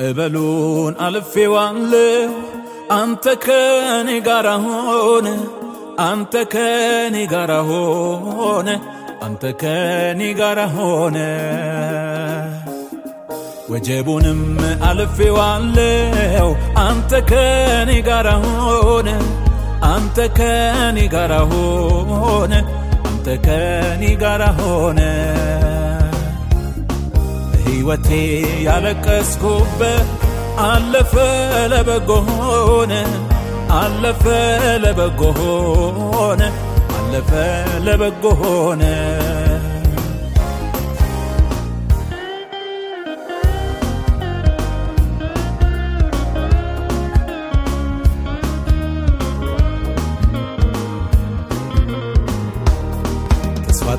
ማዕበሉን አልፌዋለሁ። አንተ ከኔ ጋር ሆነ አንተ ከኔ ጋር ሆነ አንተ ከኔ ጋር ሆነ ወጀቡንም አልፌዋለሁ። አንተ ከኔ ጋር ሆነ አንተ ከኔ ጋር ሆነ አንተ ከኔ ጋር ሆነ በሕይወቴ ያለቀስኩበት አለፈ ለበጎ ሆነ አለፈ ለበጎ ሆነ አለፈ ለበጎ ሆነ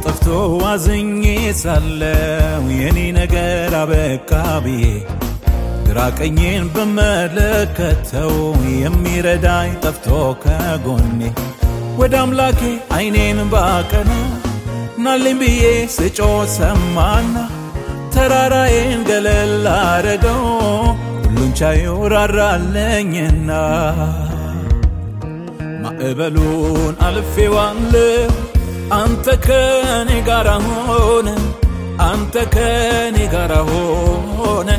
ጠፍቶ ዋዝኜ ሳለው የኔ ነገር አበቃ ብዬ ግራ ቀኜን በመለከተው የሚረዳኝ ጠፍቶ ከጎኔ። ወደ አምላኬ አይኔን ባቀና ናልኝ ብዬ ስጮ ሰማና ተራራዬን ገለል አረገው ሁሉን ቻዩ ራራለኝና ማዕበሉን አልፌዋለሁ አንተ ከኔ ጋር ሆነ አንተ ከኔ ጋር ሆነ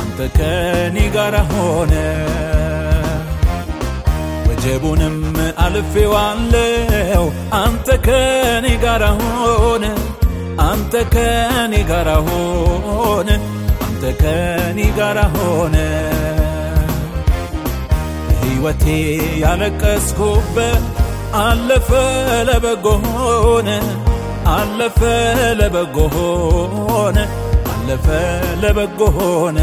አንተ ከኔ ጋር ሆነ ወጀቡንም አልፌዋለሁ አንተ ከኔ ጋር ሆነ አንተ ከኔ ጋር ሆነ አንተ ከኔ ጋር ሆነ ሕይወቴ ያለቀስኩበት አለፈ ለበጎ ሆነ አለፈ ለበጎ ሆነ አለፈ ለበጎ ሆነ።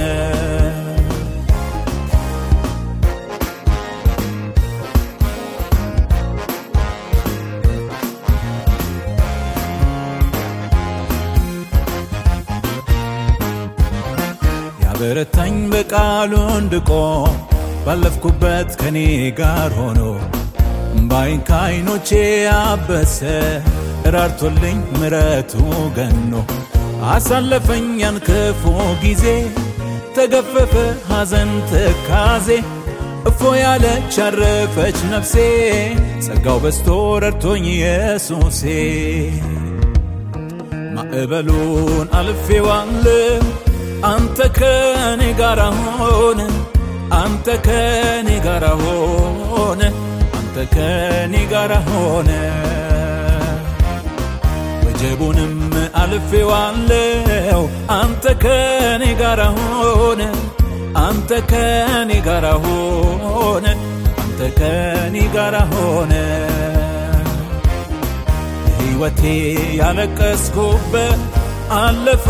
ያበረታኝ በቃሉ እንድቆም ባለፍኩበት ከኔ ጋር ሆኖ እምባይን ከዓይኖቼ አበሰ። ራርቶልኝ ምረቱ ገኖ። አሳለፈኝ ያን ክፉ ጊዜ። ተገፈፈ ሐዘን ትካዜ። እፎ ያለች አረፈች ነፍሴ። ጸጋው በስቶ ረድቶኝ ኢየሱሴ። ማዕበሉን አልፌዋለሁ አንተ ከኔ ጋር ሆነ አንተ ከኔ ጋር ሆነ ከኔ ጋር ሆነ። ወጀቡንም አልፌዋለሁ። አንተ ከኔ ጋር ሆነ። አንተ ከኔ ጋር ሆነ። አንተ ከኔ ጋር ሆነ። ሕይወቴ ያለቀስኩበት አለፈ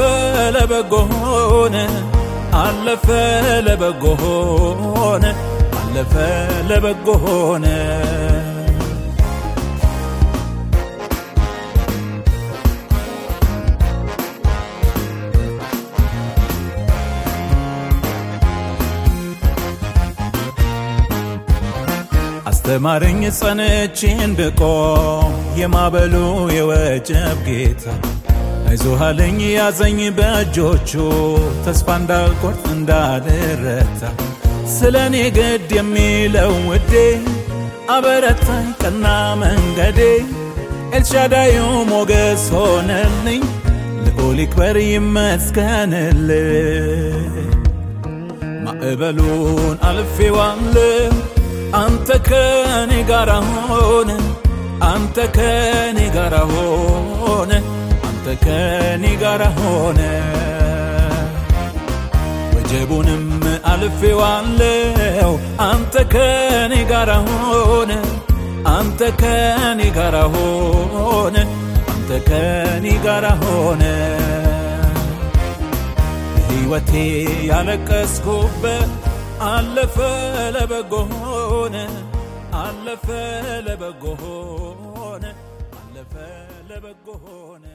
ለበጎ ሆነ። አለፈ ለበጎ ሆነ። አለፈ ለበጎ ሆነ አስተማረኝ ጸንቼ እንድቆም የማበሉ የወጀብ ጌታ አይዞህ ያዘኝ በእጆቹ ተስፋ እንዳልቆርጥ እንዳልረታ ስለ እኔ ግድ የሚለው ውዴ አበረታኝ ቀና መንገዴ ኤልሻዳዩ ሞገስ ሆነልኝ ልዑል ይክበር ይመስገንልኝ ማዕበሉን አልፌዋለሁ አንተ ከኔ ጋር ሆነ አንተ ከኔ ጋር ሆነ አንተ ከኔ ጋር ሆነ ወጀቡንም አልፌዋለሁ አንተ ከኔ ጋር ሆነ አንተ ከኔ ጋር ሆነ አንተ ከኔ ጋር ሆነ ሕይወቴ ያለቀስኩበት አለፈ ለበጎ ሆነ አለፈ ለበጎ ሆነ አለፈ ለበጎ ሆነ